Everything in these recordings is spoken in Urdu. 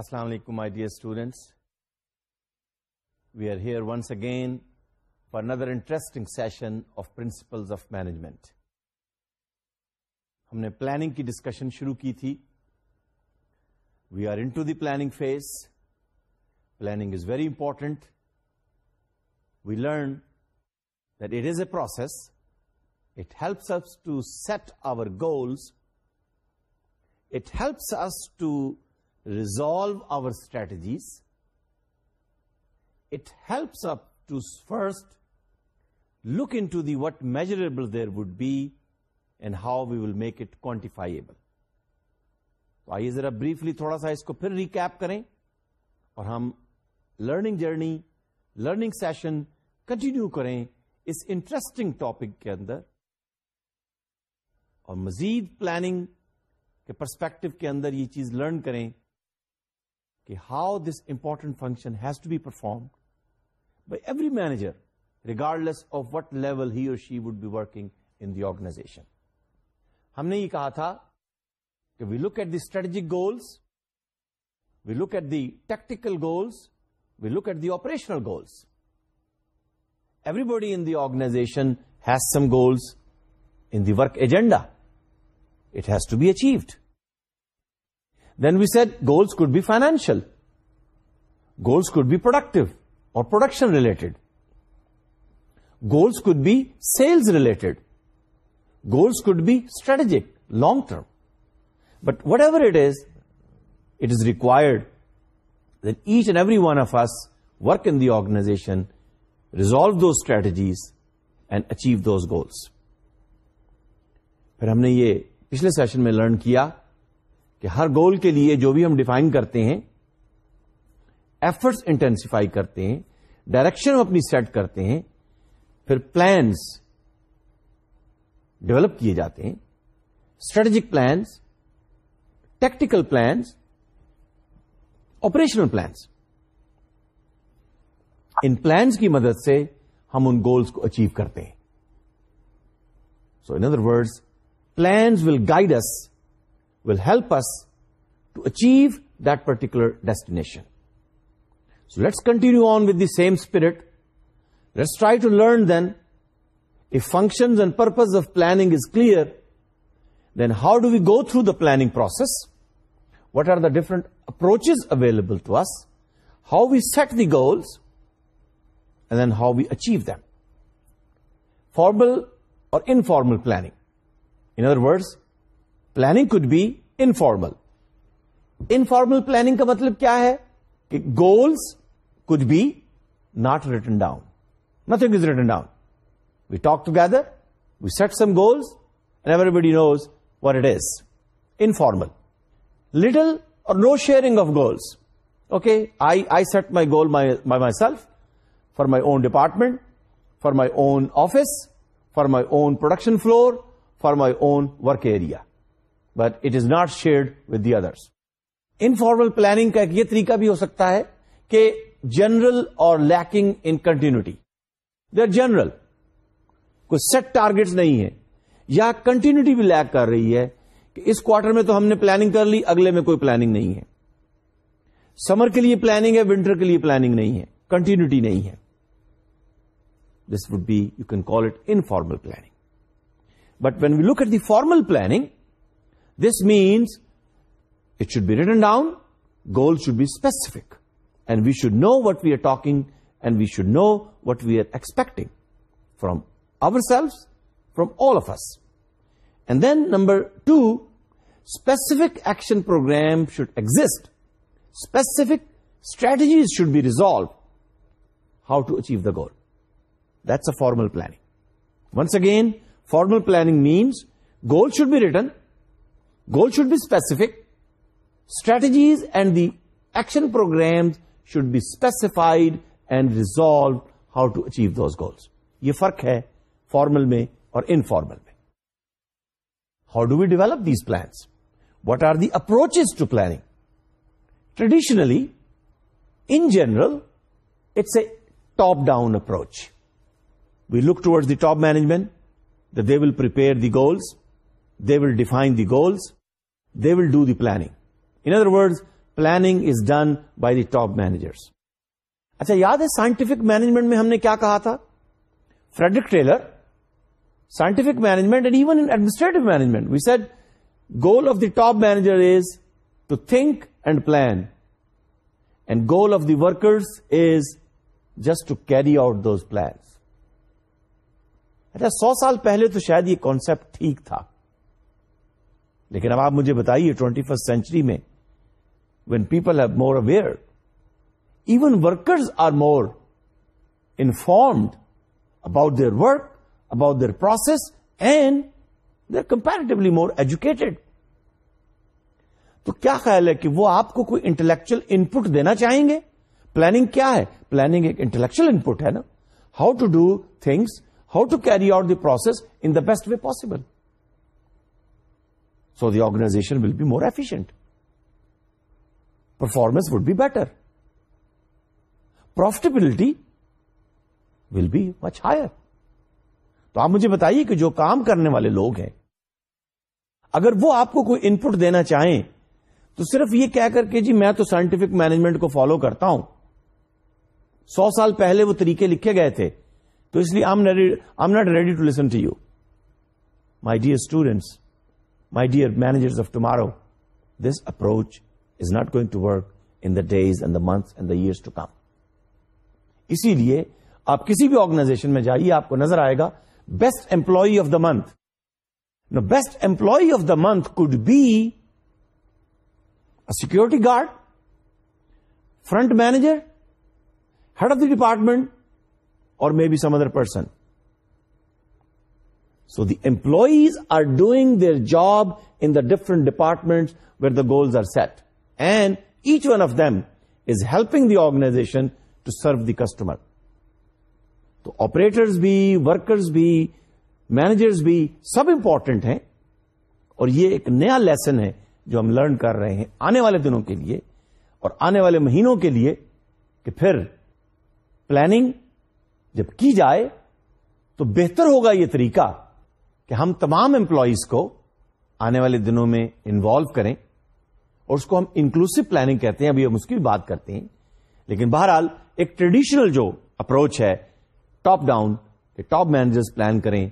السلام علیکم my dear students we are here once again for another interesting session of principles of management ہم نے پلاننگ کی ڈسکشن شروع کی تھی we are into the planning phase planning is very important we learn that it is a process it helps to set our goals it helps to resolve our strategies it helps up to first look into the what measurable there would be and how we will make it quantifiable تو آئیے ذرا بریفلی تھوڑا سا اس کو پھر ریکیپ کریں اور ہم learning journey learning session continue کریں اس انٹرسٹنگ ٹاپک کے اندر اور مزید پلاننگ کے پرسپیکٹو کے اندر یہ چیز لرن کریں کہ how this important function has to be performed by every manager regardless of what level he اور she would be working in the organization ہم نے یہ کہا تھا کہ we look at the strategic goals we look at the tactical goals we look at the operational goals everybody in the organization has some goals in the work agenda it has to be achieved we set goals could be financial goals could be product or production related goals could be sales related goals could be strategic long term but whatever it is it is required then each and every one of us work in the organization resolve those strategies and achieve those goals پھر ہم نے یہ پچھلے سیشن میں لرن کیا کہ ہر گول کے لیے جو بھی ہم ڈیفائن کرتے ہیں ایفرٹس انٹینسیفائی کرتے ہیں ڈائریکشن اپنی سیٹ کرتے ہیں پھر پلانس ڈیولپ کیے جاتے ہیں strategic plans tactical plans operational plans ان پلانس کی مدد سے ہم ان گولس کو اچیو کرتے ہیں so in other word plans will guide us will help us to achieve that particular destination. So let's continue on with the same spirit. Let's try to learn then, if functions and purpose of planning is clear, then how do we go through the planning process? What are the different approaches available to us? How we set the goals, and then how we achieve them. Formal or informal planning. In other words, planning could be informal informal planning کا مطلب کیا ہے کہ goals could be not written down nothing is written down we talk together we set some goals everybody knows what is informal little or no sharing of goals okay I I set my my goal self for my own department for my own office for my own production floor for my own work area but it is not shared with the others informal planning کا ایک یہ طریقہ بھی ہو سکتا ہے کہ جنرل اور لیکن ان کنٹینیوٹی جنرل کوئی سیٹ ٹارگیٹ نہیں ہے یا کنٹینیوٹی بھی لیک کر رہی ہے کہ اس کوارٹر میں تو ہم نے پلاننگ کر لی اگلے میں کوئی پلاننگ نہیں ہے سمر کے لیے پلاننگ ہے ونٹر کے لیے پلاننگ نہیں ہے کنٹینیوٹی نہیں ہے this would be you can call it informal planning but when you look at the formal planning This means it should be written down, goal should be specific, and we should know what we are talking, and we should know what we are expecting from ourselves, from all of us. And then number two, specific action program should exist. Specific strategies should be resolved how to achieve the goal. That's a formal planning. Once again, formal planning means goal should be written, goal should be specific strategies and the action program should be specified and resolve how to achieve those goals یہ فرق ہے فارمل میں اور انفارمل میں how do we develop these plans what are the approaches to planning traditionally in general it's a top down approach we look towards the top management they will the goals they will define the goals they will do the planning in other words planning is done by the top managers اچھا یاد ہے سائنٹیفک مینجمنٹ میں ہم نے کیا کہا تھا Frederick Taylor scientific management and even administrative management we set goal of the top manager is to think and plan and goal of the workers is just to carry out those plan اچھا سو سال پہلے تو شاید یہ کانسپٹ ٹھیک تھا لیکن اب آپ مجھے بتائیے ٹوینٹی فرسٹ سینچری میں when people have more aware even workers are more informed about their work about their process and they're comparatively more educated تو کیا خیال ہے کہ وہ آپ کو کوئی انٹلیکچل ان پٹ دینا چاہیں گے پلاننگ کیا ہے پلاننگ ایک انٹلیکچل ان پٹ ہے نا how to do things how to carry out the process in the best way possible so the organization will be more efficient performance would be better profitability will be much higher تو آپ مجھے بتائیے کہ جو کام کرنے والے لوگ ہیں اگر وہ آپ کو کوئی انپٹ دینا چاہیں تو صرف یہ کہہ کر کے جی میں تو سائنٹفک مینجمنٹ کو فالو کرتا ہوں سو سال پہلے وہ طریقے لکھے گئے تھے تو اس لیے I I not ready to listen to you my dear students my dear manager of tomorrow this approach is not going to work in days and the month and the years to come اسی لیے آپ کسی بھی آرگنائزیشن میں جائیے آپ کو نظر آئے گا best employee of the month best employee of the month could be security guard front manager head of the department اور may be some other person so the employees are doing their job in the different department where the goals are set and each one of them is helping the organization to serve the customer تو آپریٹرز بھی ورکرز بھی مینیجرز بھی سب امپورٹنٹ ہیں اور یہ ایک نیا لیسن ہے جو ہم لرن کر رہے ہیں آنے والے دنوں کے لیے اور آنے والے مہینوں کے لیے کہ پھر پلاننگ جب کی جائے تو بہتر ہوگا یہ طریقہ کہ ہم تمام امپلائیز کو آنے والے دنوں میں انوالو کریں اور اس کو ہم انکلوسو پلاننگ کہتے ہیں ابھی ہم اس کی بات کرتے ہیں لیکن بہرحال ایک ٹریڈیشنل جو اپروچ ہے ٹاپ ڈاؤن کہ ٹاپ مینیجرز پلان کریں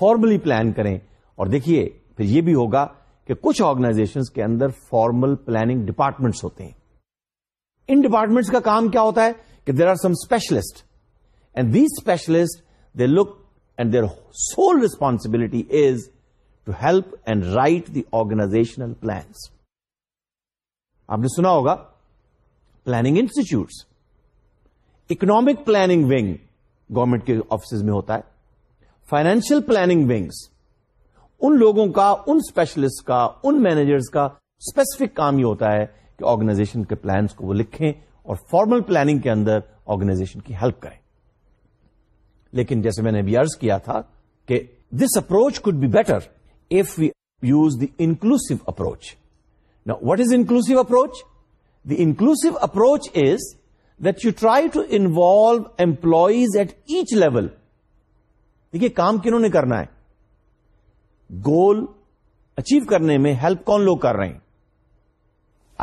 فارملی پلان کریں اور دیکھیے پھر یہ بھی ہوگا کہ کچھ آرگنائزیشن کے اندر فارمل پلاننگ ڈپارٹمنٹس ہوتے ہیں ان ڈپارٹمنٹس کا کام کیا ہوتا ہے کہ there are some specialist and these specialist they look their sole responsibility is to help and write the organisational plans آپ نے سنا ہوگا planning institutes economic planning wing government کے آفسز میں ہوتا ہے فائنینشیل پلاننگ ونگس ان لوگوں کا ان اسپیشلسٹ کا ان مینیجرس کا اسپیسیفک کام یہ ہوتا ہے کہ آرگنائزیشن کے پلانس کو وہ لکھیں اور فارمل پلاننگ کے اندر آرگنائزیشن کی ہیلپ کریں لیکن جیسے میں نے بھی عرض کیا تھا کہ this approach could be better if we use the inclusive approach نا what is inclusive approach the inclusive approach is that you try to involve employees at each level دیکھیے کام کنہوں نے کرنا ہے گول اچیو کرنے میں ہیلپ کون لوگ کر رہے ہیں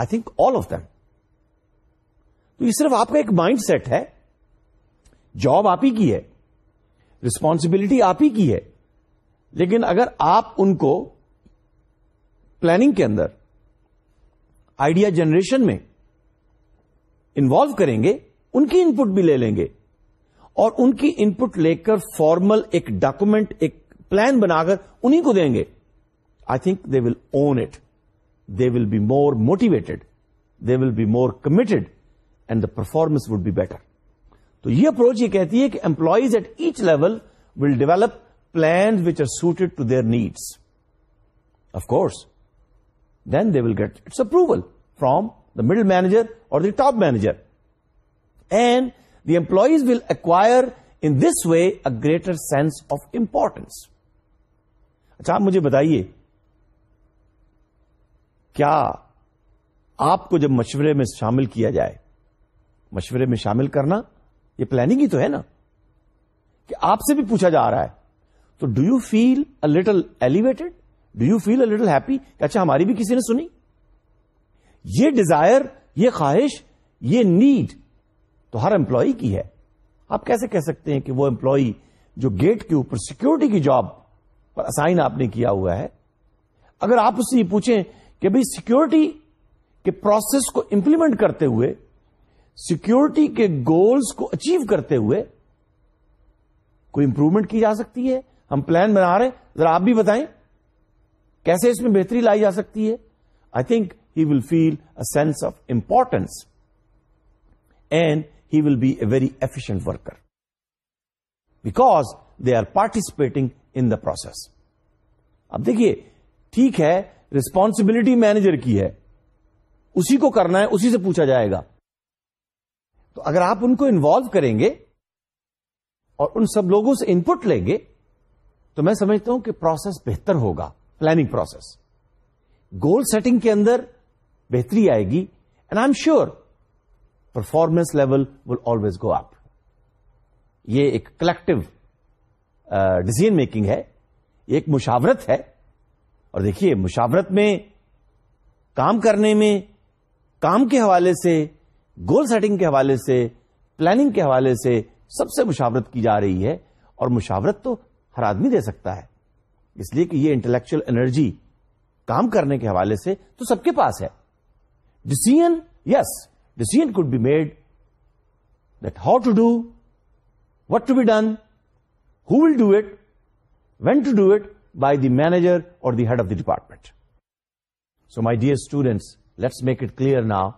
I think all of them یہ صرف آپ کا ایک مائنڈ سیٹ ہے جاب آپ ہی کی ہے ریسپانسبلٹی آپ ہی کی ہے لیکن اگر آپ ان کو پلاننگ کے اندر آئیڈیا جنریشن میں انوالو کریں گے ان کی ان پٹ بھی لے لیں گے اور ان کی ان پٹ لے کر فارمل ایک ڈاکومنٹ ایک پلان بنا کر انہیں کو دیں گے I think they will own it they will be more motivated they will be more committed and the performance would be better تو یہ اپروچ یہ کہتی ہے کہ employees at each level will develop plan which are suited to their needs of course then they will get its approval from the middle manager اور the top manager and the employees will in this way a greater sense of importance اچھا آپ مجھے بتائیے کیا آپ کو جب مشورے میں شامل کیا جائے مشورے میں شامل کرنا یہ پلاننگ ہی تو ہے نا کہ آپ سے بھی پوچھا جا رہا ہے تو do you feel a little elevated do you feel a little happy کہ اچھا ہماری بھی کسی نے سنی یہ ڈیزائر یہ خواہش یہ نیڈ تو ہر امپلائی کی ہے آپ کیسے کہہ سکتے ہیں کہ وہ امپلائی جو گیٹ کے اوپر سیکورٹی کی جاب پر اسائن آپ نے کیا ہوا ہے اگر آپ اس سے یہ پوچھیں کہ بھائی سیکیورٹی کے پروسیس کو امپلیمنٹ کرتے ہوئے سیکورٹی کے گولز کو اچیو کرتے ہوئے کوئی امپروومنٹ کی جا سکتی ہے ہم پلان بنا رہے ہیں ذرا آپ بھی بتائیں کیسے اس میں بہتری لائی جا سکتی ہے I think he will feel a sense of importance and he will be a very efficient worker because they are participating in the process اب دیکھیے ٹھیک ہے ریسپانسبلٹی مینیجر کی ہے اسی کو کرنا ہے اسی سے پوچھا جائے گا تو اگر آپ ان کو انوالو کریں گے اور ان سب لوگوں سے انپٹ لیں گے تو میں سمجھتا ہوں کہ پروسیس بہتر ہوگا پلاننگ پروسیس گول سیٹنگ کے اندر بہتری آئے گی and I am sure performance level will always go up یہ ایک کلیکٹو ڈسیزن میکنگ ہے یہ ایک مشاورت ہے اور دیکھیے مشاورت میں کام کرنے میں کام کے حوالے سے گول سیٹنگ کے حوالے سے پلاننگ کے حوالے سے سب سے مشاورت کی جا رہی ہے اور مشاورت تو ہر آدمی دے سکتا ہے اس لیے کہ یہ انٹلیکچل انرجی کام کرنے کے حوالے سے تو سب کے پاس ہے decision yes decision could be made that how to do what to be done who will do it when to do it by the manager اور the head of the department so my dear students let's make it clear now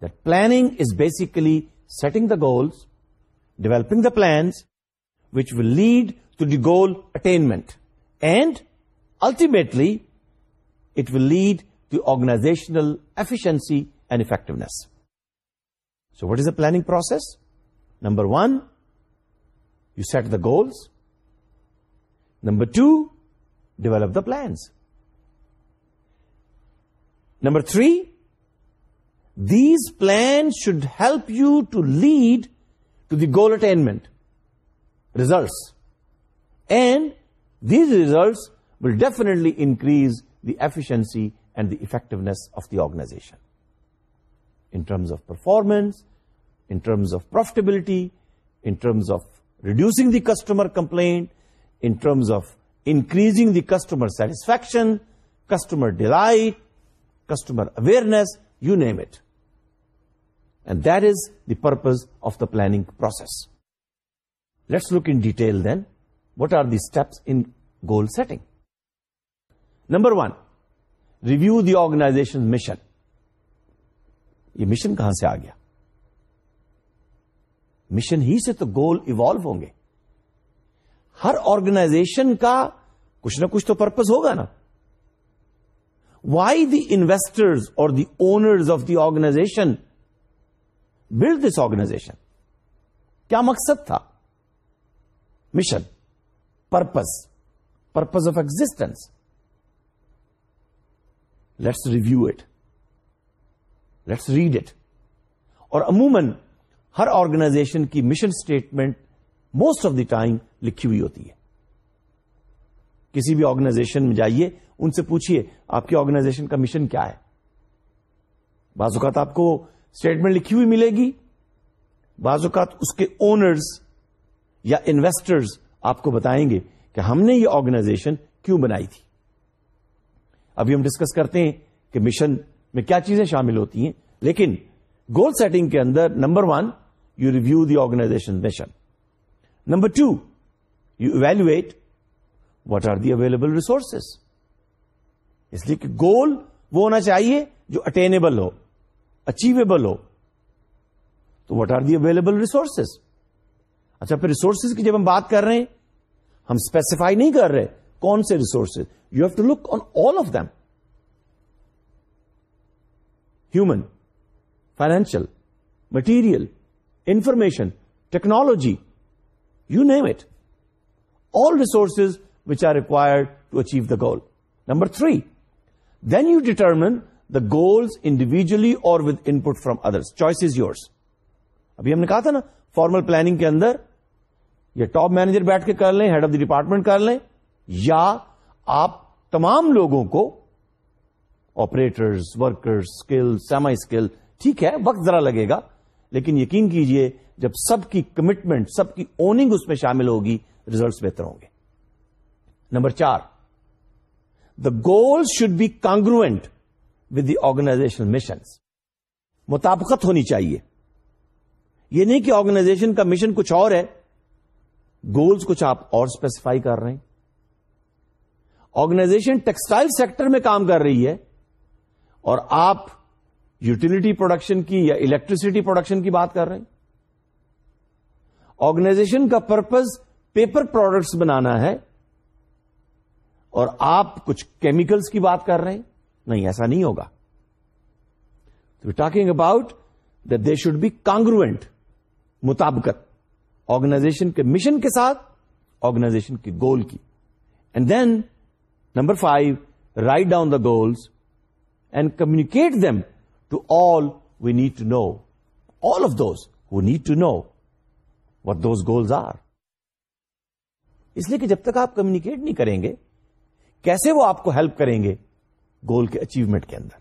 That planning is basically setting the goals, developing the plans, which will lead to the goal attainment. And ultimately, it will lead to organizational efficiency and effectiveness. So what is the planning process? Number one, you set the goals. Number two, develop the plans. Number three, these plans should help you to lead to the goal attainment, results. And these results will definitely increase the efficiency and the effectiveness of the organization in terms of performance, in terms of profitability, in terms of reducing the customer complaint, in terms of increasing the customer satisfaction, customer delight, customer awareness, you name it. And that is the purpose of the planning process let's look in detail then what are the steps in goal setting number one review the organization mission یہ مشن کہاں سے آ گیا مشن ہی سے تو گول ایوالو ہوں گے ہر آرگنائزیشن کا کچھ نہ کچھ تو پرپز ہوگا نا وائی دی انویسٹرز اور the owners of the organization build this organization کیا مقصد تھا mission purpose purpose of existence let's review it let's read it اور عموماً ہر آرگنائزیشن کی mission statement most of the time لکھی ہوئی ہوتی ہے کسی بھی آرگنائزیشن میں جائیے ان سے پوچھیے آپ کی آرگنائزیشن کا مشن کیا ہے بعض اوقات آپ کو اسٹیٹمنٹ لکھی ہوئی ملے گی بعض اوقات اس کے اونرز یا انویسٹرز آپ کو بتائیں گے کہ ہم نے یہ آرگنائزیشن کیوں بنائی تھی ابھی ہم ڈسکس کرتے ہیں کہ مشن میں کیا چیزیں شامل ہوتی ہیں لیکن گول سیٹنگ کے اندر number one you review the organization mission number two you evaluate what are the available resources اس لیے کہ گول وہ ہونا چاہیے جو اٹینیبل ہو اچیویبل ہو تو what are the available resources اچھا پھر ریسورسز کی جب ہم بات کر رہے ہیں ہم اسپیسیفائی نہیں کر رہے کون سے resources you have to look on all of them human financial material information technology you name it all resources which are required to achieve the goal number three then you determine goals individually اور with input from other choice is yours ابھی ہم نے کہا تھا نا فارمل پلاننگ کے اندر یا ٹاپ مینیجر بیٹھ کے کر لیں ہیڈ آف دی ڈپارٹمنٹ کر لیں یا آپ تمام لوگوں کو operator worker skill semi skill ٹھیک ہے وقت ذرا لگے گا لیکن یقین کیجئے جب سب کی کمٹمنٹ سب کی اوننگ اس میں شامل ہوگی ریزلٹس بہتر ہوں گے نمبر چار the goal should be congruent the organisation missions مطابقت ہونی چاہیے یہ نہیں کہ آرگنائزیشن کا مشن کچھ اور ہے گولز کچھ آپ اور اسپیسیفائی کر رہے ہیں آرگنائزیشن ٹیکسٹائل سیکٹر میں کام کر رہی ہے اور آپ یوٹیلیٹی پروڈکشن کی یا الیکٹریسٹی پروڈکشن کی بات کر رہے ہیں آرگنائزیشن کا پرپز پیپر پروڈکٹس بنانا ہے اور آپ کچھ کیمیکلز کی بات کر رہے ہیں نہیں ایسا نہیں ہوگا talking about they should be congruent مطابقت آرگنائزیشن کے مشن کے ساتھ آرگنائزیشن کے گول کی and then number five write down the goals and communicate them to all we need to know all of those we need to know what those goals are اس لیے کہ جب تک آپ کمیونیکیٹ نہیں کریں گے کیسے وہ آپ کو ہیلپ کریں گے گول کے اچیومنٹ کے اندر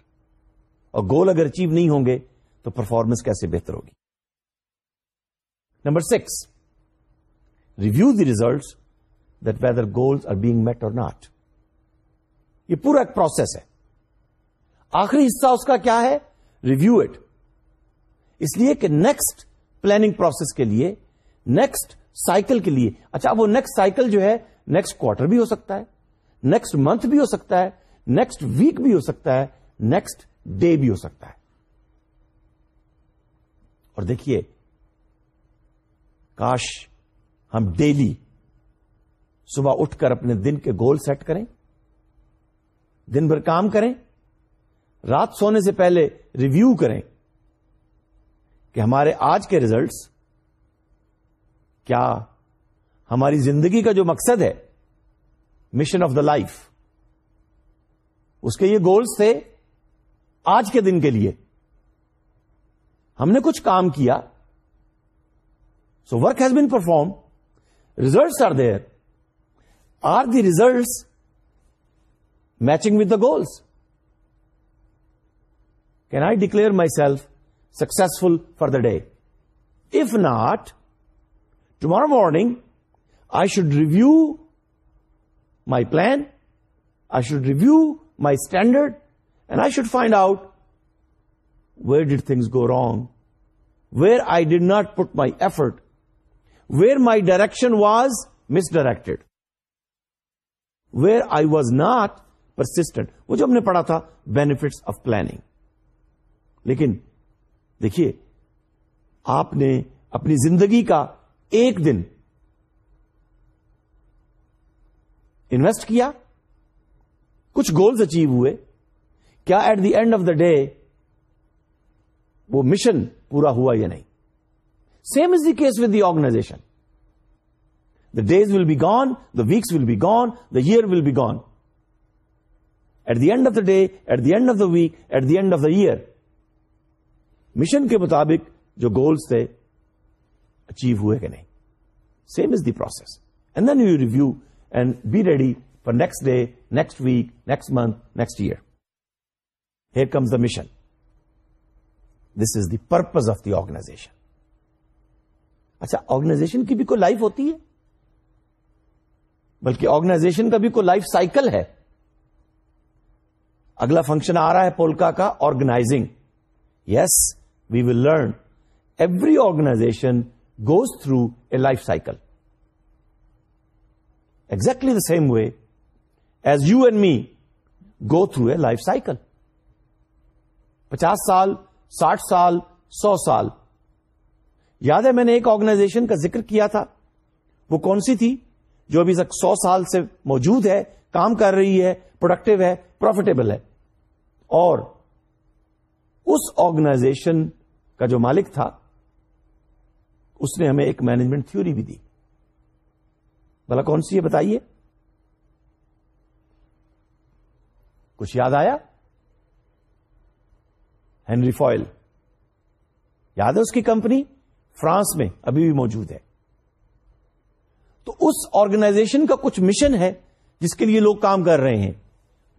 اور گول اگر اچیو نہیں ہوں گے تو پرفارمنس کیسے بہتر ہوگی number six review the result that whether goals are being met or not یہ پورا ایک پروسیس ہے آخری حصہ اس کا کیا ہے ریویو اٹ اس لیے کہ نیکسٹ پلاننگ پروسیس کے لیے نیکسٹ سائیکل کے لیے اچھا وہ نیکسٹ سائیکل جو ہے نیکسٹ کوارٹر بھی ہو سکتا ہے نیکسٹ منتھ بھی ہو سکتا ہے نیکسٹ ویک بھی ہو سکتا ہے نیکسٹ ڈے بھی ہو سکتا ہے اور دیکھیے کاش ہم ڈیلی صبح اٹھ کر اپنے دن کے گول سیٹ کریں دن بھر کام کریں رات سونے سے پہلے ریویو کریں کہ ہمارے آج کے ریزلٹس کیا ہماری زندگی کا جو مقصد ہے مشن آف دا لائف اس کے یہ گولز تھے آج کے دن کے لیے ہم نے کچھ کام کیا so work has been perform results are are the results matching with the goals can I declare myself successful for the day if not tomorrow morning I should review my plan I should review standard and I should find out where did things go wrong where I did not put my effort where my direction was misdirect where I was not persistent وہ جو ہم نے پڑھا تھا بینیفٹس آف پلاننگ لیکن دیکھیے آپ نے اپنی زندگی کا ایک دن انویسٹ کیا کچھ گولز اچیو ہوئے کیا at the end of the day وہ مشن پورا ہوا یا نہیں same is the case with the organization the days will be gone the weeks will be gone the year will be gone at the end of the day at the end of the week at the end of the year mission کے مطابق جو گولس تھے اچیو ہوئے کہ نہیں same is the process and then you review and be ready next day next week next month next year here comes the mission this is the purpose of the organisation اچھا آرگنائزیشن کی بھی کوئی لائف ہوتی ہے بلکہ آرگنائزیشن کا بھی کوئی لائف سائیکل ہے اگلا فنکشن آ رہا ہے پولکا کا organizing yes we will learn every organization goes through a life cycle exactly the same way as you and me go through a life cycle پچاس سال ساٹھ سال سو سال یاد ہے میں نے ایک آرگنائزیشن کا ذکر کیا تھا وہ کون سی تھی جو ابھی تک سو سال سے موجود ہے کام کر رہی ہے پروڈکٹیو ہے پروفیٹیبل ہے اور اس آرگنائزیشن کا جو مالک تھا اس نے ہمیں ایک مینجمنٹ تھیوری بھی دی بلا کون سی ہے بتائیے کچھ یاد آیا ہینری فوائل یاد ہے اس کی کمپنی فرانس میں ابھی بھی موجود ہے تو اس آرگنائزیشن کا کچھ مشن ہے جس کے لیے لوگ کام کر رہے ہیں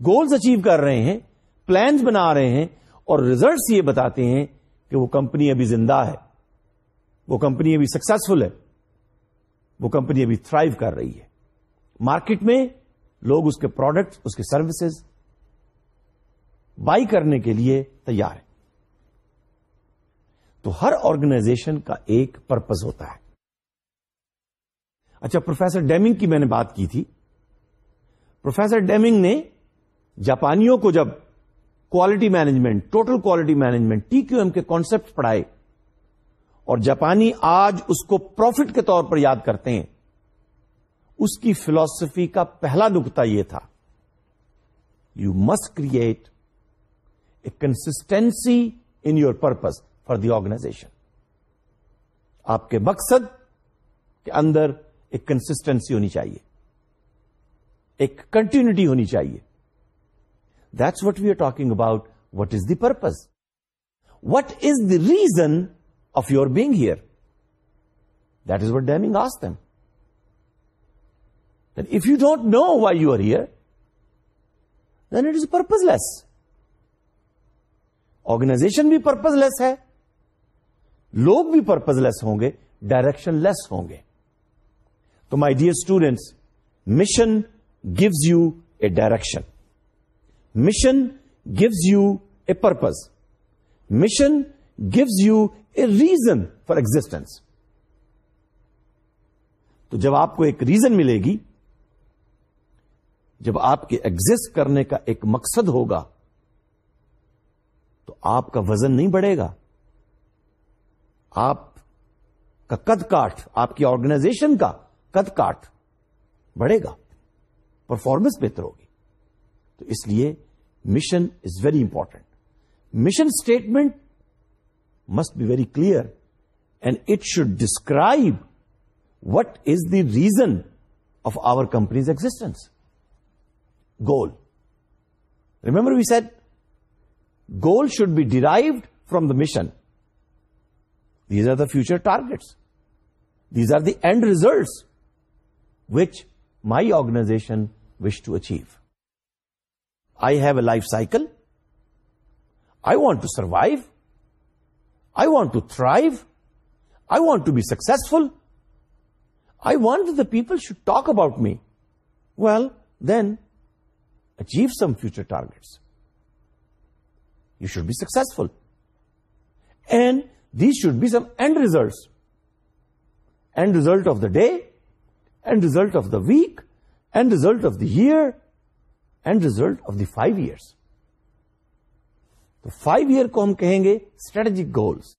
گولز اچیو کر رہے ہیں پلانز بنا رہے ہیں اور ریزلٹس یہ بتاتے ہیں کہ وہ کمپنی ابھی زندہ ہے وہ کمپنی ابھی سکسیسفل ہے وہ کمپنی ابھی تھرائیو کر رہی ہے مارکیٹ میں لوگ اس کے پروڈکٹ اس کے سروسز بائی کرنے کے لیے تیار ہے تو ہر آرگنائزیشن کا ایک پرپز ہوتا ہے اچھا پروفیسر ڈیمنگ کی میں نے بات کی تھی پروفیسر ڈیمنگ نے جاپانیوں کو جب quality management total quality management T Q M کے کانسپٹ پڑھائے اور جاپانی آج اس کو پروفٹ کے طور پر یاد کرتے ہیں اس کی فلوسفی کا پہلا نقطہ یہ تھا you must create constancy in your purpose for the organization آپ کے مقصد کے اندر ایک کنسٹینسی ہونی چاہیے ایک کنٹینیوٹی ہونی چاہیے that's what we are talking about what is the purpose what is the reason of your being here that is what Deming آس them then if you don't know why you are here then it is purposeless organization بھی پرپز لیس ہے لوگ بھی پرپز لیس ہوں گے ڈائریکشن لیس ہوں گے تو my dear students mission gives you a direction mission gives you a purpose mission gives you a reason for existence تو جب آپ کو ایک ریزن ملے گی جب آپ کے ایگزٹ کرنے کا ایک مقصد ہوگا آپ کا وزن نہیں بڑھے گا آپ کا قد کاٹ آپ کی آرگنائزیشن کا کد کاٹ بڑھے گا پرفارمنس بہتر ہوگی تو اس لیے mission is very important mission statement must be very clear and it should describe what is the reason of our companies existence goal remember we set Goal should be derived from the mission. These are the future targets. These are the end results which my organization wish to achieve. I have a life cycle. I want to survive. I want to thrive. I want to be successful. I want the people should talk about me. Well, then achieve some future targets. You should be successful and these should be some end results and result of the day and result of the week and result of the year and result of the five years تو فائیو ایئر کو ہم کہیں گے اسٹریٹجک گولس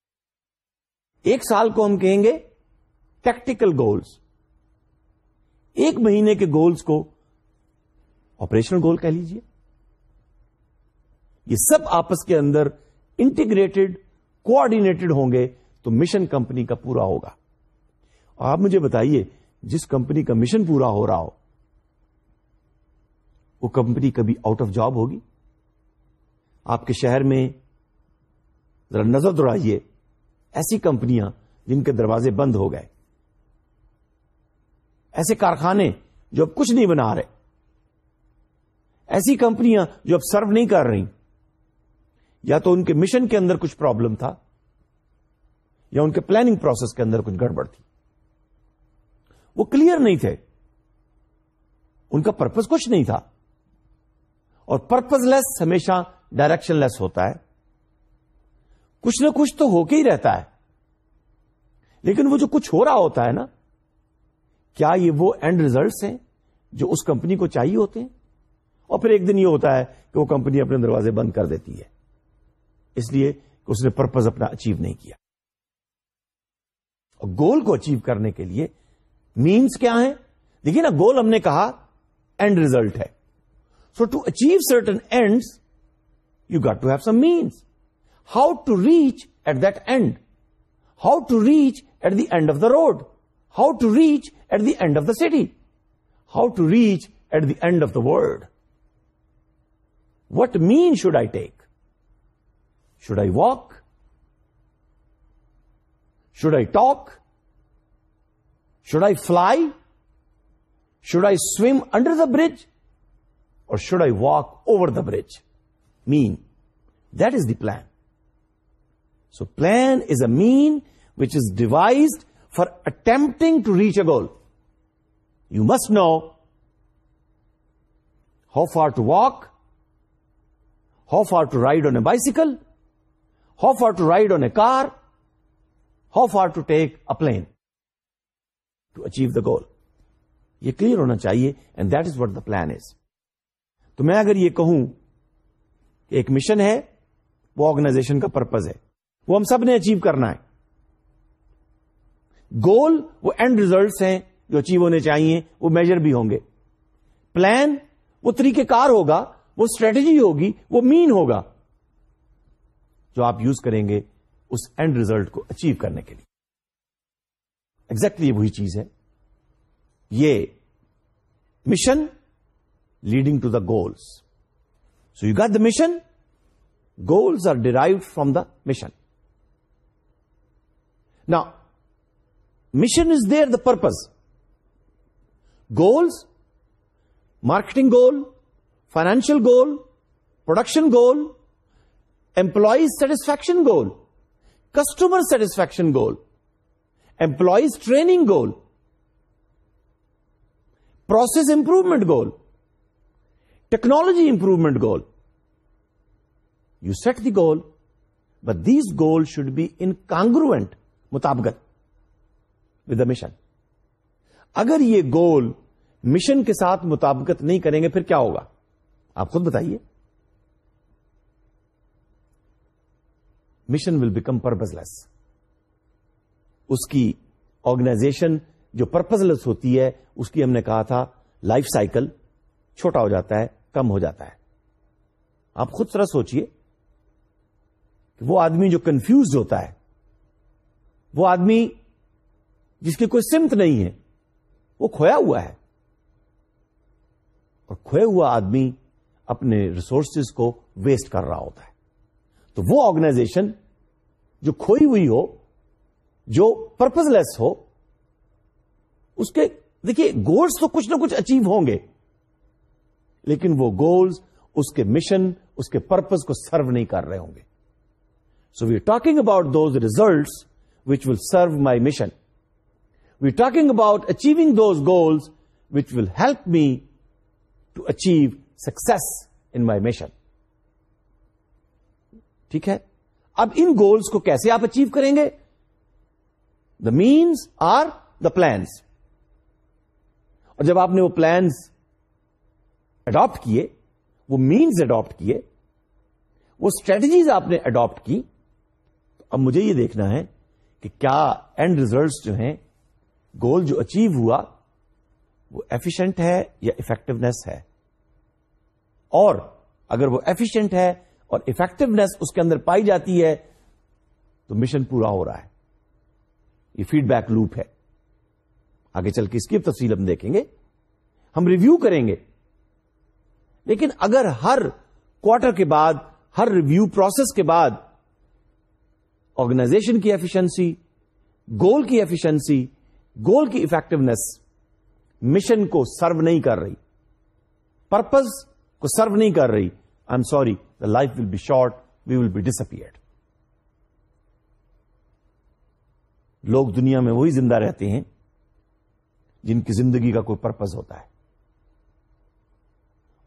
ایک سال کو ہم کہیں گے ٹیکٹیکل گولس ایک مہینے کے گولس کو آپریشنل گول کہہ لیجیے یہ سب آپس کے اندر انٹیگریٹڈ کوآڈینیٹڈ ہوں گے تو مشن کمپنی کا پورا ہوگا اور آپ مجھے بتائیے جس کمپنی کا مشن پورا ہو رہا ہو وہ کمپنی کبھی آؤٹ آف جاب ہوگی آپ کے شہر میں ذرا نظر دوڑائیے ایسی کمپنیاں جن کے دروازے بند ہو گئے ایسے کارخانے جو اب کچھ نہیں بنا رہے ایسی کمپنیاں جو اب سرو نہیں کر رہی یا تو ان کے مشن کے اندر کچھ پرابلم تھا یا ان کے پلاننگ پروسیس کے اندر کچھ گڑبڑ تھی وہ کلیئر نہیں تھے ان کا پرپز کچھ نہیں تھا اور پرپز لیس ہمیشہ ڈائریکشن لیس ہوتا ہے کچھ نہ کچھ تو ہو کے ہی رہتا ہے لیکن وہ جو کچھ ہو رہا ہوتا ہے نا کیا یہ وہ اینڈ ریزلٹس ہیں جو اس کمپنی کو چاہیے ہوتے ہیں اور پھر ایک دن یہ ہوتا ہے کہ وہ کمپنی اپنے دروازے بند کر دیتی ہے اس لیے کہ اس نے پرپز اپنا اچیو نہیں کیا اور گول کو اچیو کرنے کے لیے مینس کیا ہے دیکھیے نا گول ہم نے کہا اینڈ ریزلٹ ہے so to achieve certain end you got to have some means how to reach at that end how to reach at the end of the road how to reach at the end of the city how to reach at the end of the world what means should I take Should I walk? Should I talk? Should I fly? Should I swim under the bridge? Or should I walk over the bridge? Mean. That is the plan. So plan is a mean which is devised for attempting to reach a goal. You must know how far to walk, how far to ride on a bicycle, how far to ride on a car how far to take a plane to achieve the goal یہ کلیئر ہونا چاہیے and that is what the plan is تو میں اگر یہ کہوں کہ ایک مشن ہے وہ آرگنائزیشن کا پرپز ہے وہ ہم سب نے اچیو کرنا ہے گول وہ اینڈ ریزلٹس ہیں جو اچیو ہونے چاہیے وہ میجر بھی ہوں گے پلان وہ طریقہ کار ہوگا وہ اسٹریٹجی ہوگی وہ مین ہوگا جو آپ یوز کریں گے اس اینڈ ریزلٹ کو اچیو کرنے کے لیے ایگزیکٹلی یہ وہی چیز ہے یہ mission leading to the goals so you get the mission goals are derive from the mission نا mission is there the purpose goals marketing goal financial goal production goal employees satisfaction goal customer satisfaction goal employees training goal process improvement goal technology improvement goal you set the goal but these goal should be in congruent with with mission mission اگر یہ گول مشن کے ساتھ مطابقت نہیں کریں گے پھر کیا ہوگا آپ خود بتائیے mission will become purposeless اس کی آرگنائزیشن جو پرپز لیس ہوتی ہے اس کی ہم نے کہا تھا لائف سائیکل چھوٹا ہو جاتا ہے کم ہو جاتا ہے آپ خود سر سوچئے کہ وہ آدمی جو کنفیوز ہوتا ہے وہ آدمی جس کی کوئی سمت نہیں ہے وہ کھویا ہوا ہے اور کھوئے ہوا آدمی اپنے ریسورسز کو ویسٹ کر رہا ہوتا ہے تو وہ آرگنائزیشن جو کھوئی ہوئی ہو جو پرپز لیس ہو اس کے دیکھیے گولس تو کچھ نہ کچھ اچیو ہوں گے لیکن وہ گولس اس کے مشن اس کے پرپز کو سرو نہیں کر رہے ہوں گے so we talking about those results which will serve my mission we talking about achieving those goals which will help me to achieve success in my mission ٹھیک ہے اب ان گولس کو کیسے آپ اچیو کریں گے the means are the plans اور جب آپ نے وہ پلانس اڈاپٹ کیے وہ مینس اڈاپٹ کیے وہ اسٹریٹجیز آپ نے اڈاپٹ کی تو اب مجھے یہ دیکھنا ہے کہ کیا اینڈ ریزلٹس جو ہیں گول جو اچیو ہوا وہ ایفیشنٹ ہے یا افیکٹونیس ہے اور اگر وہ ایفیشنٹ ہے اور افیکٹونیس اس کے اندر پائی جاتی ہے تو مشن پورا ہو رہا ہے یہ فیڈ بیک لوپ ہے آگے چل کے اس کی تفصیل ہم دیکھیں گے ہم ریویو کریں گے لیکن اگر ہر کوارٹر کے بعد ہر ریویو پروسیس کے بعد آرگنائزیشن کی ایفیشنسی گول کی ایفیشنسی گول کی افیکٹونیس مشن کو سرو نہیں کر رہی پرپز کو سرو نہیں کر رہی M sorry the life will be short we will be disappeared. لوگ دنیا میں وہی زندہ رہتے ہیں جن کی زندگی کا کوئی پرپز ہوتا ہے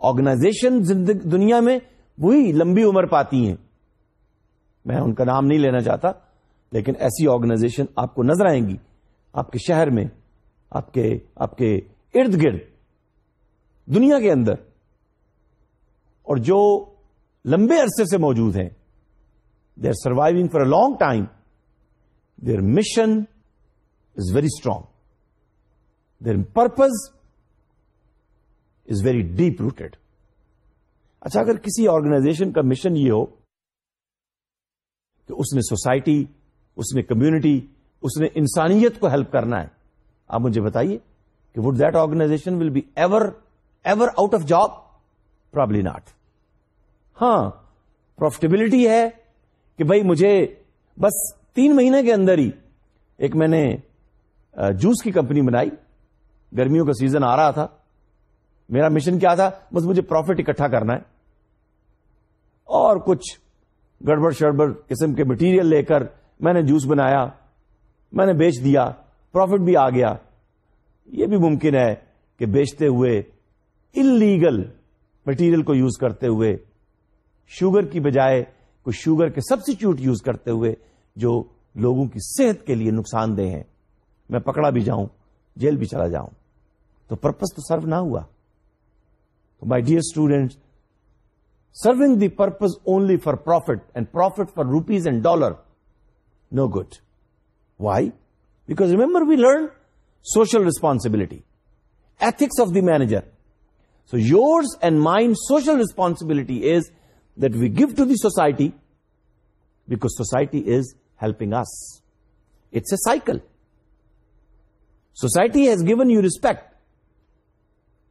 آرگنائزیشن دنیا میں وہی لمبی عمر پاتی ہیں میں ان کا نام نہیں لینا چاہتا لیکن ایسی آرگنائزیشن آپ کو نظر آئیں گی آپ کے شہر میں آپ کے آپ کے ارد گرد دنیا کے اندر اور جو لمبے عرصے سے موجود ہیں they are surviving for a long time their mission is very strong their purpose is very deep rooted اچھا اگر کسی آرگنائزیشن کا مشن یہ ہو کہ اس نے سوسائٹی اس نے کمیونٹی اس نے انسانیت کو ہیلپ کرنا ہے آپ مجھے بتائیے کہ would that organization will be ever ever out of job probably not ہاں پروفٹیبلٹی ہے کہ بھائی مجھے بس تین مہینے کے اندر ہی ایک میں نے جوس کی کمپنی بنائی گرمیوں کا سیزن آ رہا تھا میرا مشن کیا تھا بس مجھے پروفٹ اکٹھا کرنا ہے اور کچھ گڑبڑ شڑبڑ قسم کے مٹیریل لے کر میں نے جوس بنایا میں نے بیچ دیا پروفٹ بھی آ گیا یہ بھی ممکن ہے کہ بیچتے ہوئے انلیگل مٹیریل کو یوز کرتے ہوئے شوگر کی بجائے کوئی شوگر کے سبسٹیچیوٹ یوز کرتے ہوئے جو لوگوں کی صحت کے لیے نقصان دہ ہیں میں پکڑا بھی جاؤں جیل بھی چلا جاؤں تو پرپز تو سرو نہ ہوا تو my dear student serving the purpose only for profit and profit for rupees and dollar no good why because remember we learn social responsibility ethics of the manager So yours and mine social responsibility is that we give to the society, because society is helping us. It's a cycle. Society has given you respect.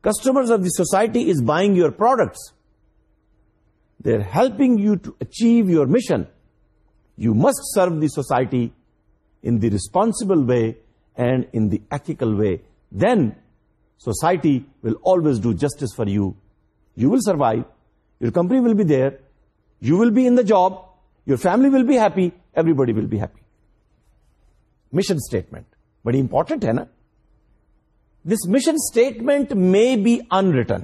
Customers of the society is buying your products. They're helping you to achieve your mission. You must serve the society in the responsible way and in the ethical way. Then society will always do justice for you you will survive your company will be there you will be in the job your family will be happy everybody will be happy mission statement بڑی امپورٹنٹ ہے نا دس مشن اسٹیٹمنٹ میں بی ان ریٹرن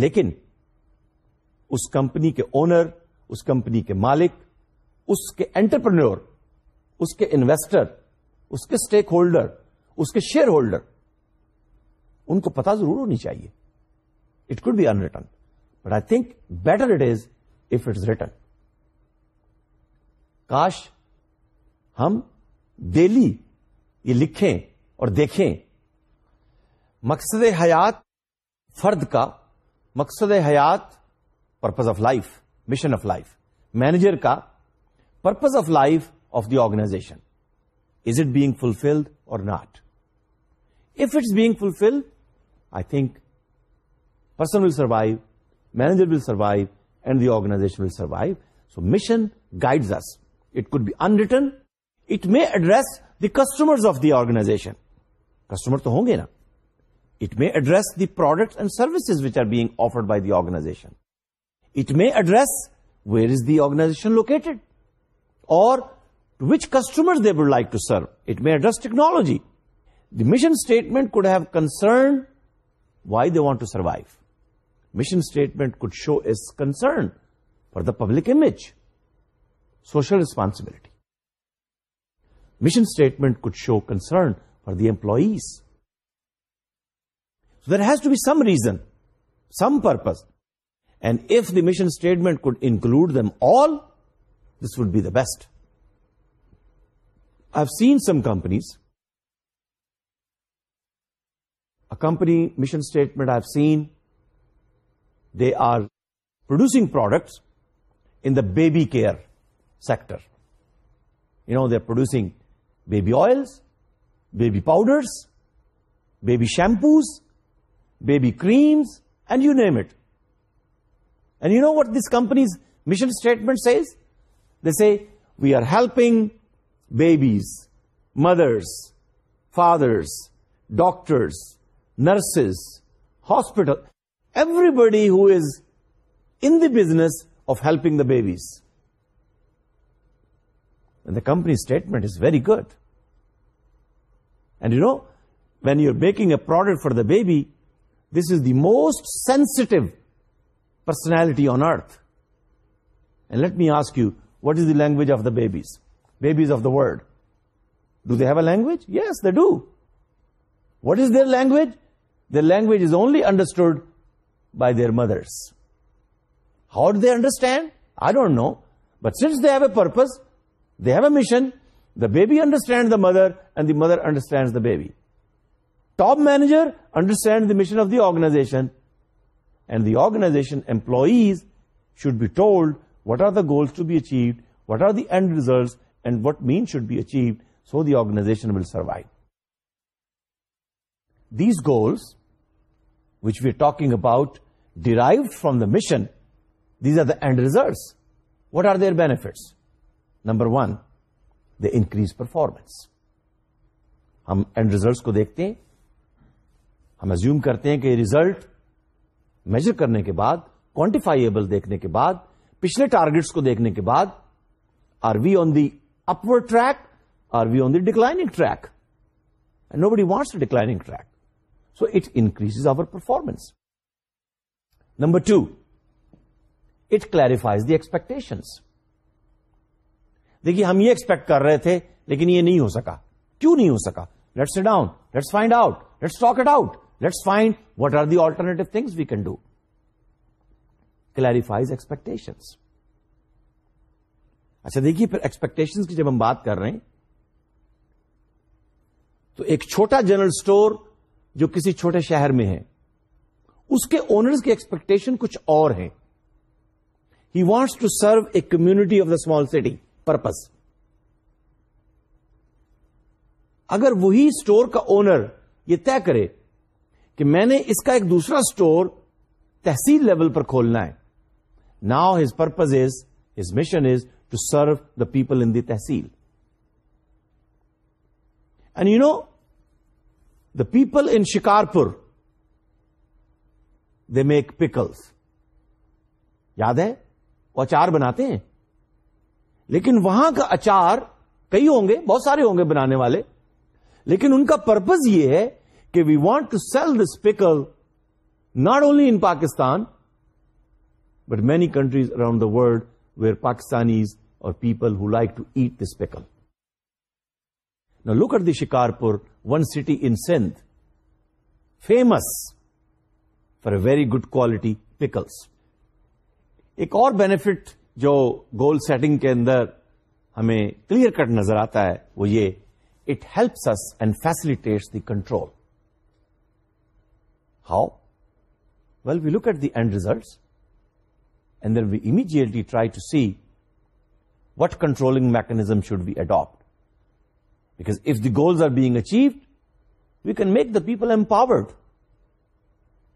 لیکن اس کمپنی کے اونر اس کمپنی کے مالک اس کے انٹرپرنور اس کے انویسٹر اس کے اسٹیک ہولڈر اس کے شیئر ہولڈر ان کو پتا ضرور ہونی چاہیے it could be in written but I think better it is if it written کاش ہم ڈیلی یہ لکھیں اور دیکھیں مقصد حیات فرد کا مقصد حیات purpose of life mission of life manager کا purpose of life of the organization is it being fulfilled or not if it's being fulfilled I think person will survive manager will survive and the organization will survive so mission guides us it could be in written it may address the customer of the organization customer تو ہوں گے نا it may address the product and services which are being offered by the organization it may address where is the organization located or اورجی the mission statement could have concerned why they want to survive. Mission statement could show its concern for the public image, social responsibility. Mission statement could show concern for the employees. So there has to be some reason, some purpose. And if the mission statement could include them all, this would be the best. I've seen some companies a company mission statement I've seen, they are producing products in the baby care sector. You know, they're producing baby oils, baby powders, baby shampoos, baby creams, and you name it. And you know what this company's mission statement says? They say, we are helping babies, mothers, fathers, doctors, nurses, hospital, everybody who is in the business of helping the babies. And the company's statement is very good. And you know, when you're making a product for the baby, this is the most sensitive personality on earth. And let me ask you, what is the language of the babies? Babies of the world. Do they have a language? Yes, they do. What is their language? Their language is only understood by their mothers. How do they understand? I don't know. But since they have a purpose, they have a mission, the baby understands the mother and the mother understands the baby. Top manager understands the mission of the organization, and the organization employees should be told what are the goals to be achieved, what are the end results, and what means should be achieved so the organization will survive. These goals which we talking about derive from the mission these are the end results what are their benefits number one the increase performance ہم اینڈ ریزلٹس کو دیکھتے ہیں ہم ازیوم کرتے ہیں کہ ریزلٹ میجر کرنے کے بعد کوانٹیفائیبل دیکھنے کے بعد پچھلے ٹارگیٹس کو دیکھنے کے بعد are we on the upward track are we on the declining track nobody wants declining track so it increase our performance number two it clarifies the ایسپیکٹنس دیکھیے ہم یہ ایکسپیکٹ کر رہے تھے لیکن یہ نہیں ہو سکا کیوں نہیں ہو سکا let's down let's find out let's talk it out let's find what are the alternative things we can do clarifies expectations اچھا دیکھیے پھر ایکسپیکٹیشن کی جب ہم بات کر رہے ہیں تو ایک چھوٹا جنرل اسٹور جو کسی چھوٹے شہر میں ہے اس کے اونرز کی ایکسپیکٹیشن کچھ اور ہیں he wants to serve a community of the small city purpose اگر وہی اسٹور کا اونر یہ طے کرے کہ میں نے اس کا ایک دوسرا اسٹور تحصیل لیول پر کھولنا ہے now his purpose is his mission is to serve the people in the tehsil and you know the people in Shikarpur they make pickles یاد ہے وہ اچار بناتے ہیں لیکن وہاں کا اچار کئی ہوں گے بہت سارے ہوں گے بنانے والے لیکن ان کا پرپز یہ ہے کہ we want to sell this pickle not only in Pakistan but many countries around the world where Pakistanis or people who like to eat this pickle look the Shikarpur one city in Sindh famous for a very good quality pickles ایک اور بینیفٹ جو گول سیٹنگ کے اندر ہمیں کلیئر کٹ نظر آتا ہے وہ یہ it helps us and facilitates the control how well we look at the end results and then we immediately try to see what controlling mechanism should be adapt because if the goals are being achieved we can make the people empowered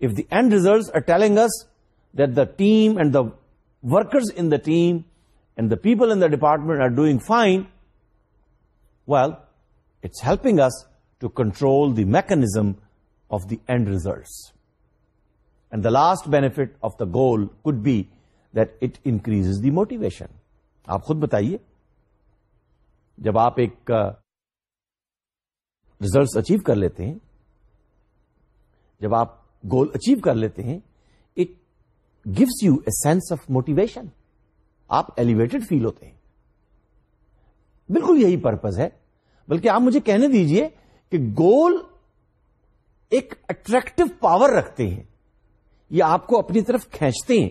if the end result are telling us that the team and the workers in the team and the people in the department are doing fine well it's helping us to control the mechanism of the end results and the last benefit of the goal could be it increase the motivation آپ خود بتائیے جب آپ ایک ریزلٹس اچیو کر لیتے ہیں جب آپ گول اچیو کر لیتے ہیں it gives you a sense of motivation آپ ایلیویٹڈ فیل ہوتے ہیں بالکل یہی پرپز ہے بلکہ آپ مجھے کہنے دیجئے کہ گول ایک اٹریکٹو پاور رکھتے ہیں یہ آپ کو اپنی طرف کھینچتے ہیں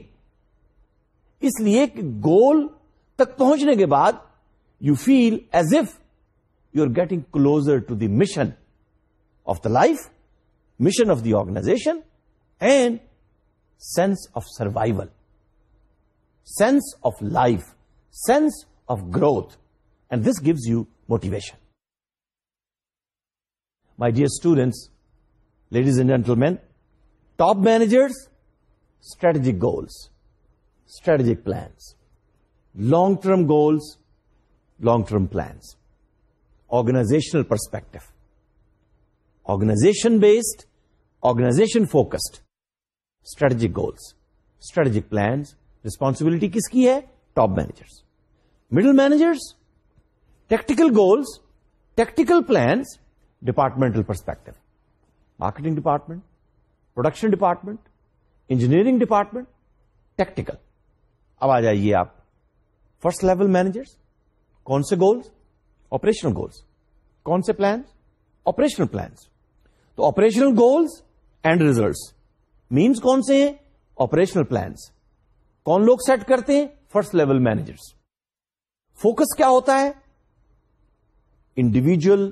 اس لیے کہ گول تک پہنچنے کے بعد you feel as if you're getting closer to the mission of the life, mission of the organization, and sense of survival, sense of life, sense of growth. And this gives you motivation. My dear students, ladies and gentlemen, top managers, strategic goals, strategic plans, long-term goals, long-term plans. Organizational perspective organization based organization focused strategic goals strategic plans responsibility کس کی ہے top managers middle managers tactical goals tactical plans departmental perspective marketing department production department engineering department tactical اب آ جائیے آپ فرسٹ لیول مینیجرس کون سے گولس آپریشنل گولس کون سے پلانس آپریشنل پلانس تو operational goals and results means کون سے ہیں آپریشنل پلانس کون لوگ سیٹ کرتے ہیں فرسٹ لیول مینیجرس فوکس کیا ہوتا ہے انڈیویجل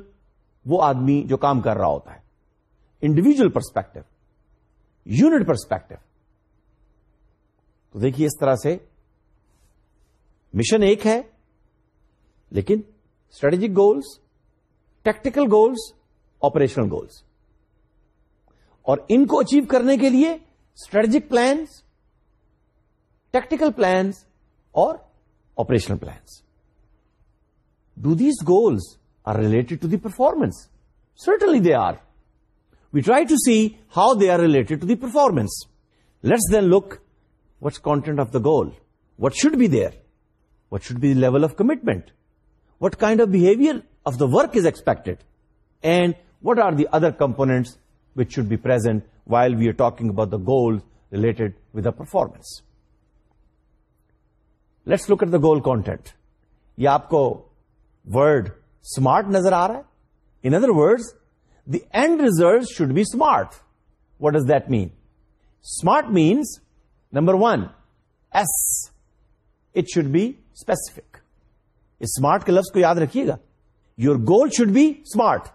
وہ آدمی جو کام کر رہا ہوتا ہے انڈیویجل پرسپیکٹو یونٹ پرسپیکٹو تو دیکھیے اس طرح سے مشن ایک ہے لیکن strategic goals tactical goals operational goals اور ان کو اچیو کرنے کے لیے اسٹریٹجک پلانس ٹیکٹیکل پلانس اور operational plans do these goals are related to the performance certainly they are we try to see how they are related to the performance let's then look what's content of the goal what should be there what should be level of commitment kind of behaviour of the work is expect and what are the other components which should be present while be are talking about goal related with the performance let's look it the goal content یہ آپ کومارٹ نظر آ رہا ہے in other words the end result should be smart what does then smart means number one S it should be specific smart کے لفظ کو یاد رکھیے گا your goal should be smart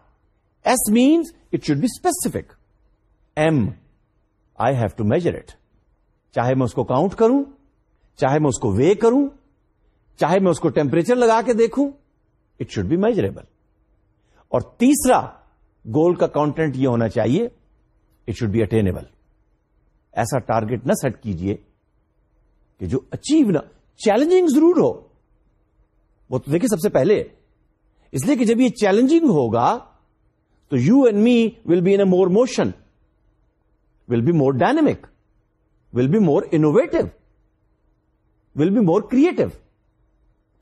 S means it should be specific M I have to measure it چاہے میں اس کو کاؤنٹ کروں چاہے میں اس کو وے کروں چاہے میں اس کو ٹیمپریچر لگا کے دیکھوں اٹ شوڈ بی میجریبل اور تیسرا گول کا کانٹینٹ یہ ہونا چاہیے اٹ شوڈ بی اٹینبل ایسا ٹارگیٹ نہ سیٹ کیجیے کہ جو اچیو نہ چیلنجنگ ضرور ہو وہ تو دیکھیں سب سے پہلے اس لیے کہ جب یہ چیلنجنگ ہوگا تو you and me will be in a more motion will be more dynamic will be more innovative will be more creative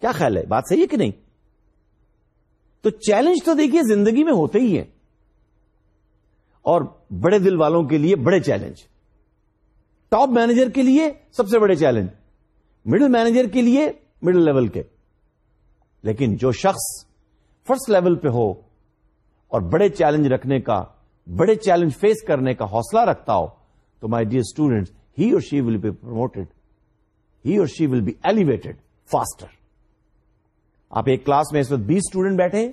کیا خیال ہے بات صحیح ہے کہ نہیں تو چیلنج تو دیکھیے زندگی میں ہوتے ہی ہیں اور بڑے دل والوں کے لیے بڑے چیلنج ٹاپ مینیجر کے لیے سب سے بڑے چیلنج مڈل مینیجر کے لیے مڈل لیول کے لیکن جو شخص فرسٹ لیول پہ ہو اور بڑے چیلنج رکھنے کا بڑے چیلنج فیس کرنے کا حوصلہ رکھتا ہو تو مائی ڈیئر اسٹوڈینٹس ہی اور she will be promoted he اور she will be elevated faster آپ ایک کلاس میں اس وقت بیس اسٹوڈینٹ بیٹھے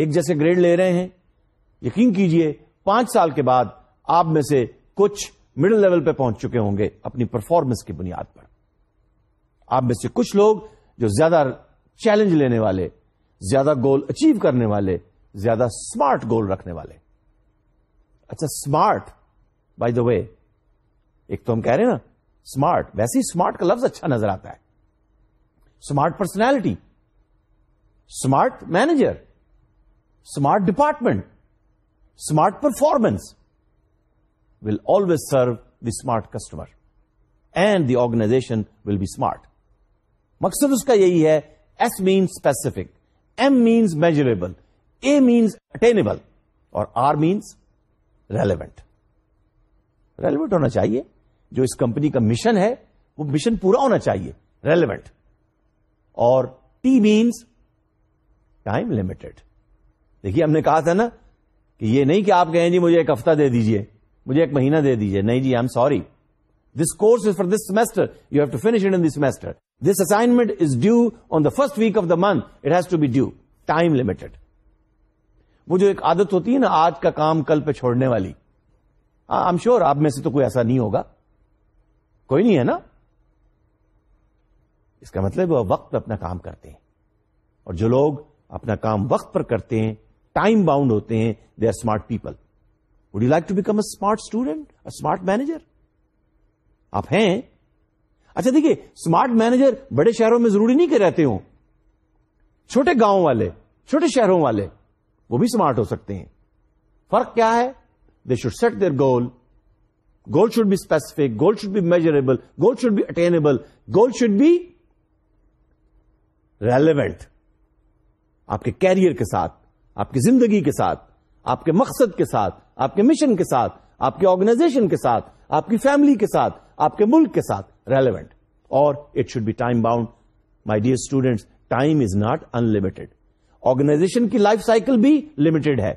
ایک جیسے گریڈ لے رہے ہیں یقین کیجئے پانچ سال کے بعد آپ میں سے کچھ مڈل لیول پہ پہنچ چکے ہوں گے اپنی پرفارمنس کی بنیاد پر آپ میں سے کچھ لوگ جو زیادہ چیلنج لینے والے زیادہ گول اچیو کرنے والے زیادہ اسمارٹ گول رکھنے والے اچھا اسمارٹ بائی دا وے ایک تو ہم کہہ رہے ہیں نا اسمارٹ ویسے ہی اسمارٹ کا لفظ اچھا نظر آتا ہے smart personality smart manager smart department smart performance will always serve the smart customer and the organization will be smart مقصد اس کا یہی ہے S means specific M means measurable A means attainable اور آر مینس ریلیونٹ ریلیونٹ ہونا چاہیے جو اس کمپنی کا مشن ہے وہ مشن پورا ہونا چاہیے ریلیونٹ اور ٹی مینس ٹائم لمیٹڈ دیکھیے ہم نے کہا تھا نا کہ یہ نہیں کہ آپ کہیں جی مجھے ایک ہفتہ دے دیجیے مجھے ایک مہینہ دے دیجیے نہیں جی I am sorry this course is for this semester you have to finish it in this semester due is due on the first week of the month it be due time limited وہ جو عادت ہوتی ہے نا آج کا کام کل پہ چھوڑنے والی ایم ہاں، شیور آپ میں سے تو کوئی ایسا نہیں ہوگا کوئی نہیں ہے نا اس کا مطلب وہ وقت پہ اپنا کام کرتے ہیں اور جو لوگ اپنا کام وقت پر کرتے ہیں ٹائم باؤنڈ ہوتے ہیں they are smart people would you like to become a smart a smart manager آپ ہیں اچھا دیکھیے اسمارٹ مینیجر بڑے شہروں میں ضروری نہیں کہ رہتے ہوں چھوٹے گاؤں والے چھوٹے شہروں والے وہ بھی اسمارٹ ہو سکتے ہیں فرق کیا ہے they should set their goal goal should be specific goal should be measurable goal should be attainable goal should be relevant آپ کے کیریئر کے ساتھ آپ کی زندگی کے ساتھ آپ کے مقصد کے ساتھ آپ کے مشن کے ساتھ آپ کے آرگنائزیشن کے ساتھ آپ کی فیملی کے ساتھ آپ کے ملک کے ساتھ ریلیونٹ اور it should be time bound my dear students time is not unlimited organization organization کی لائف سائیکل بھی hai ہے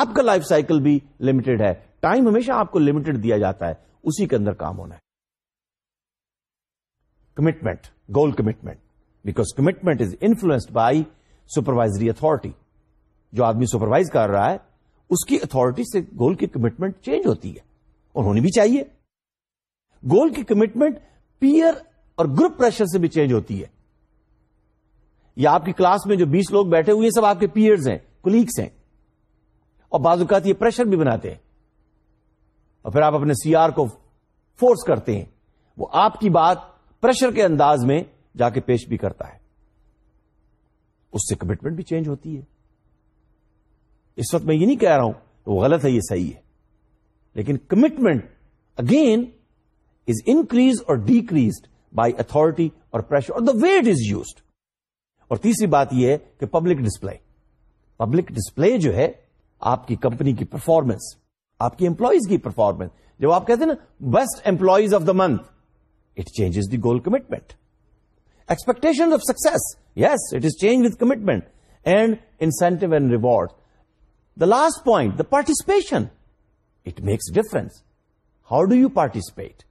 آپ کا لائف سائیکل بھی time ہے ٹائم ہمیشہ آپ کو hai دیا جاتا ہے اسی کے اندر کام ہونا ہے commitment goal commitment because commitment is authority by supervisory authority جو آدمی سپروائز کر رہا ہے اس کی اتارٹی سے گول کی کمٹمنٹ چینج ہوتی ہے اور ہونی بھی چاہیے گول کی کمٹمنٹ پیئر اور گروپ پریشر سے بھی چینج ہوتی ہے یا آپ کی کلاس میں جو بیس لوگ بیٹھے ہوئے سب آپ کے پیئرز ہیں کولیگس ہیں اور بعض اوقات یہ پریشر بھی بناتے ہیں اور پھر آپ اپنے سی آر کو فورس کرتے ہیں وہ آپ کی بات پریشر کے انداز میں جا کے پیش بھی کرتا ہے اس سے کمٹمنٹ بھی چینج ہوتی ہے اس وقت میں یہ نہیں کہہ رہا ہوں وہ غلط ہے یہ صحیح ہے لیکن کمٹمنٹ اگین انکریز اور ڈیکریزڈ بائی اتارٹی اور the the it is used اور تیسری بات یہ ہے کہ پبلک ڈسپلے پبلک ڈسپلے جو ہے آپ کی کمپنی کی پرفارمنس آپ کی امپلائیز کی پرفارمنس جب آپ کہتے ہیں نا best employees of the month it change the goal commitment expectation of six yes it is change with commitment and incentive and reward the last point the participation it makes difference how do you participate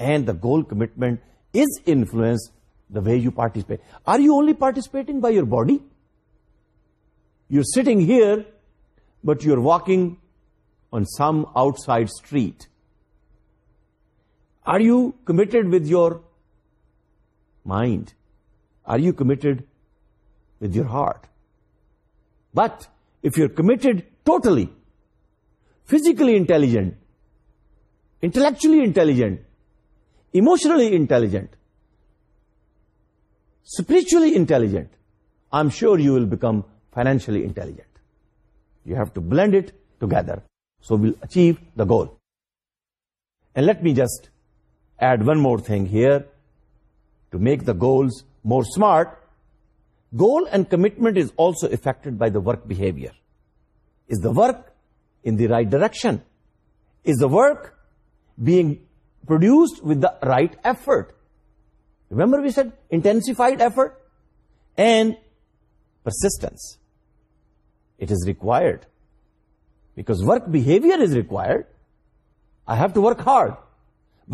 and the goal commitment is influenced the way you participate. Are you only participating by your body? You're sitting here, but you're walking on some outside street. Are you committed with your mind? Are you committed with your heart? But if you're committed totally, physically intelligent, intellectually intelligent, emotionally intelligent, spiritually intelligent, I'm sure you will become financially intelligent. You have to blend it together, so we'll achieve the goal. And let me just add one more thing here to make the goals more smart. Goal and commitment is also affected by the work behavior. Is the work in the right direction? Is the work being produced with the right effort remember we شینسیفائڈ effort and persistence it is required because work behaviour is required I have to work hard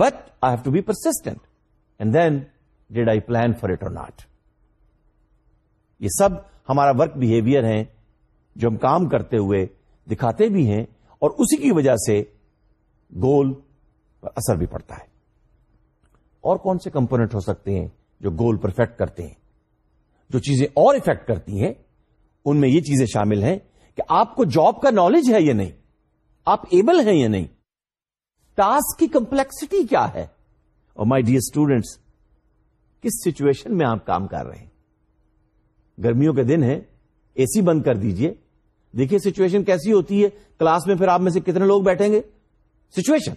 but I have to be persistent and then did I plan for it or not یہ سب ہمارا ورک بہیویئر ہیں جو ہم کام کرتے ہوئے دکھاتے بھی ہیں اور اسی کی وجہ سے گول پر اثر بھی پڑتا ہے اور کون سے کمپونیٹ ہو سکتے ہیں جو گول پرفیکٹ کرتے ہیں جو چیزیں اور افیکٹ کرتی ہیں ان میں یہ چیزیں شامل ہیں کہ آپ کو جاب کا نالج ہے یا نہیں آپ ایبل ہیں یا نہیں ٹاسک کی کمپلیکسٹی کیا ہے اور مائی ڈیئر اسٹوڈینٹس کس سچویشن میں آپ کام کر رہے ہیں گرمیوں کے دن ہے اے سی بند کر دیجئے دیکھیے سچویشن کیسی ہوتی ہے کلاس میں پھر آپ میں سے کتنے لوگ بیٹھیں گے سچویشن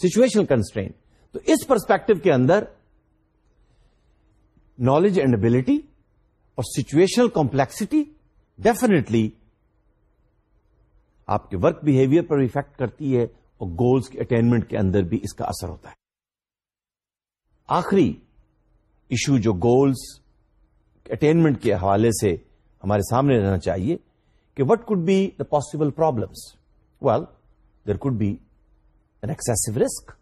سچویشن کنسٹرین تو اس پرسپیکٹو کے اندر نالج اینڈ ابلٹی اور سچویشنل کمپلیکسٹی ڈیفینیٹلی آپ کے ورک بہیویئر پر افیکٹ کرتی ہے اور گولس کے اٹینمنٹ کے اندر بھی اس کا اثر ہوتا ہے آخری ایشو جو گولس اٹینمنٹ کے حوالے سے ہمارے سامنے رہنا چاہیے کہ what could be the possible problems well there could be an excessive risk.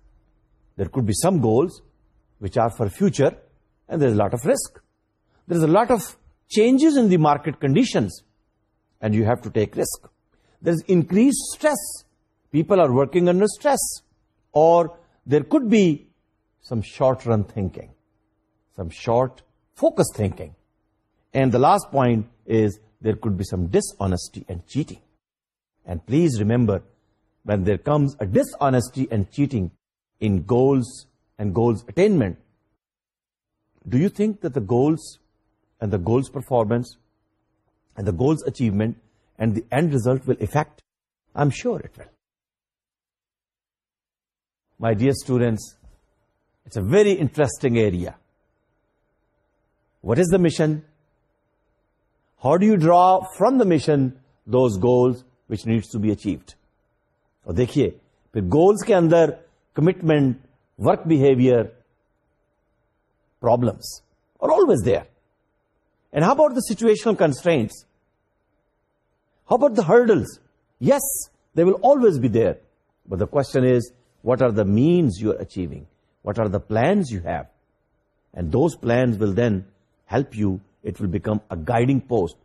There could be some goals which are for future, and there's a lot of risk. There's a lot of changes in the market conditions, and you have to take risk. There's increased stress. People are working under stress. Or there could be some short-run thinking, some short-focus thinking. And the last point is there could be some dishonesty and cheating. And please remember when there comes a dishonesty and cheating in goals and goals attainment, do you think that the goals and the goals performance and the goals achievement and the end result will affect? I'm sure it will. My dear students, it's a very interesting area. What is the mission? How do you draw from the mission those goals which needs to be achieved? اور دیکھیے پھر گولس کے اندر کمٹمنٹ ورک بہیویئر پرابلمس اور they are and how about the situational constraints how about the hurdles yes they will always be there but the question is what are the means you are achieving what are the plans you have and those plans will then help you it will become a guiding post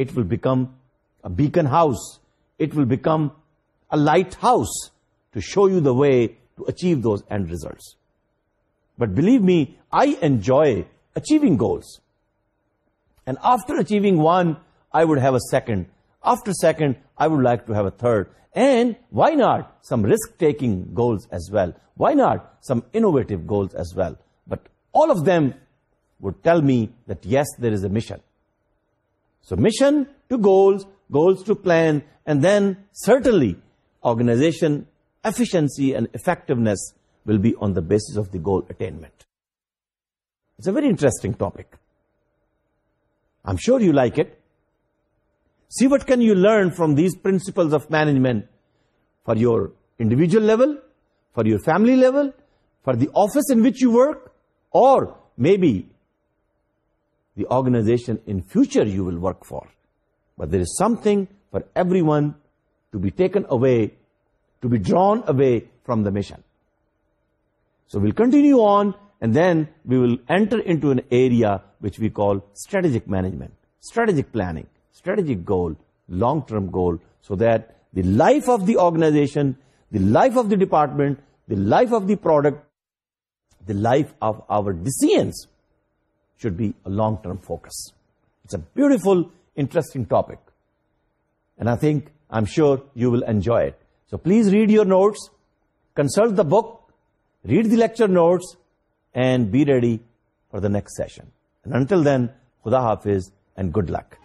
it will become a beacon house it will become a lighthouse to show you the way to achieve those end results. But believe me, I enjoy achieving goals. And after achieving one, I would have a second. After second, I would like to have a third. And why not some risk-taking goals as well? Why not some innovative goals as well? But all of them would tell me that yes, there is a mission. So mission to goals, goals to plan, and then certainly organization, efficiency and effectiveness will be on the basis of the goal attainment. It's a very interesting topic. I'm sure you like it. See what can you learn from these principles of management for your individual level, for your family level, for the office in which you work, or maybe the organization in future you will work for. But there is something for everyone to be taken away, to be drawn away from the mission. So we'll continue on, and then we will enter into an area which we call strategic management, strategic planning, strategic goal, long-term goal, so that the life of the organization, the life of the department, the life of the product, the life of our decisions should be a long-term focus. It's a beautiful, interesting topic. And I think I am sure you will enjoy it so please read your notes consult the book read teacher notes and be ready for the next session then خدا حافظ اینڈ گڈ لک